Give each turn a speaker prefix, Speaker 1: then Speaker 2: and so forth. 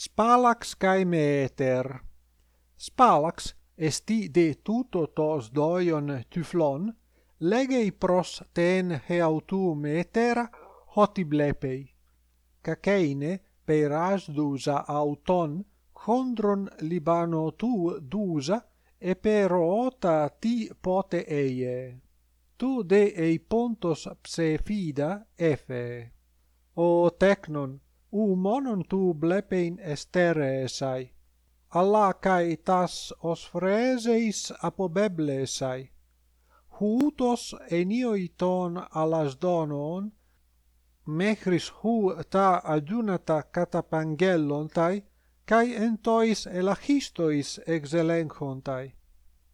Speaker 1: spalax kai meter. Spalax esti de tuto tos doion tyflon, legei pros ten heautu metera hoti blepei. Caceine per asdusa auton chondron libano tu dusa e per ota ti pote eie. Tu de ei pontos psefida efe. O technon, u monon tu blepein estere esai. Alla kai tas os freseis apobeble esai. Hutos enioi ton alas donon mechris hu ta adunata catapangellontai kai entois elachistois exelenchontai.